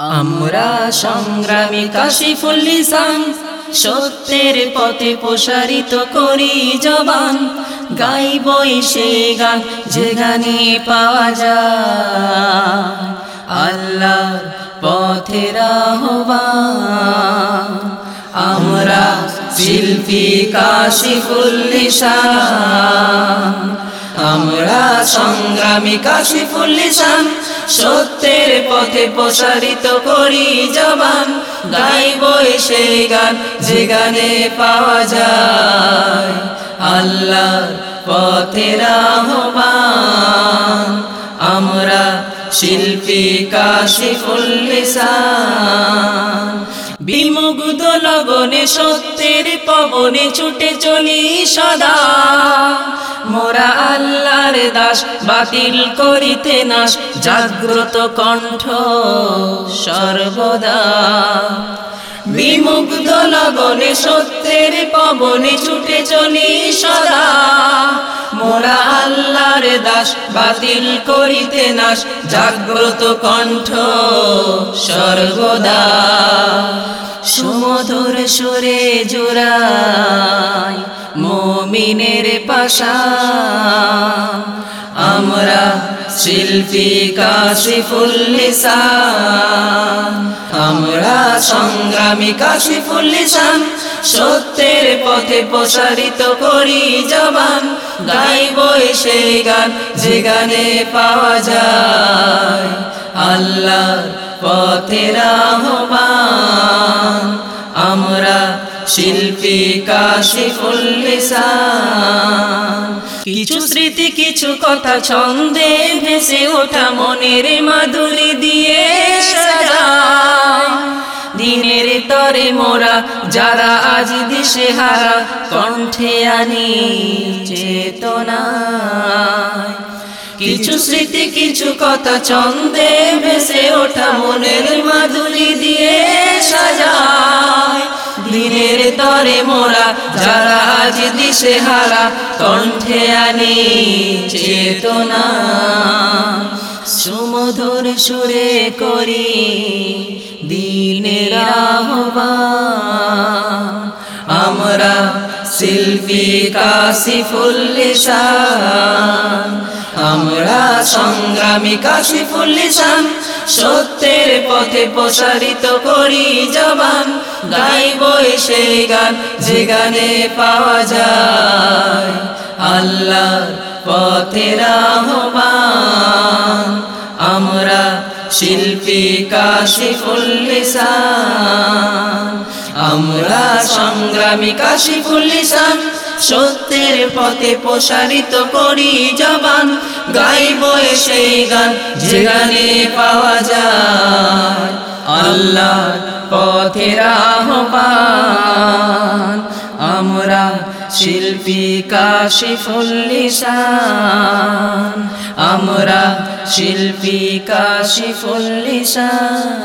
আমরা সংগ্রামী কাশিফুল লিসান সত্যের পথে প্রসারিত করি জবান গাইবই সে গান যে গানে পাওয়া যায়। আল্লাহর পথের আমরা শিল্পী কাশিফুল লিসান আমরা সংগ্রামী কাশিফুল লিসান সত্যের পথে প্রসারিত করি জবান, গাইব সেই গান, যে গানে পাওয়া যায়। আল্লাহর পথের আহ্বান আমরা শিল্পী কাশিফুল লিসান বিমুগ্ধ লগনে সত্যের পবনে ছুটে চলি সদা। মোরা দাস, বাতিল করিতে নাশ। জাগ্রত কণ্ঠ সর্বদা। বিমুগ্ধ লগনে সত্যের পবনে ছুটে চলি সদা। মোরা আল্লাহর দাস, বাতিল করিতে নাশ। জাগ্রত কণ্ঠ সর্বদা। সুমধুর সুরে জোড়াই পাশা আমরা শিল্পী কাশিফুল লিসান আমরা সংগ্রামী কাশিফুল লিসান সত্যের পথে প্রসারিত করি জবান। গাইব সেই গান যে গানে পাওয়া যায়। আল্লাহ পথের আহ্বান। শিল্পী কাশিফুল কিছু স্মৃতি, কিছু কথা ছন্দে ভেসে ওঠা মনের মাধুরী দিয়ে দিনের তরে মোরা, যারা আজ দিশে হারা কণ্ঠে আনি চেতনা কিছু স্মৃতি, কিছু কথা ছন্দে ভেসে ওঠা মনের মাধুরী দিয়ে দিনের তরে মোরা, যারা আজ দিশে হারা, কণ্ঠে আনি চেতনা। সুমধুর সুরে করি দিনের আমরা শিল্পী কাশিফুল লিসান আমরা সংগ্রামী কাশিফুল লিসান সত্যের পথে প্রসারিত করি জবান, গাইব সেই গান যে গানে পাওয়া যায়। আল্লাহর পথের আহ্বান আমরা শিল্পী কাশিফুল লিসান আমরা সংগ্রামী কাশিফুল লিসান সত্যের পথে প্রসারিত করি জবান, গাইব সেই গান যে গানে পাওয়া যায়। আল্লাহর পথের আহ্বান, আমরা শিল্পী কাশিফুল লিসান আমরা শিল্পী কাশিফুল লিসান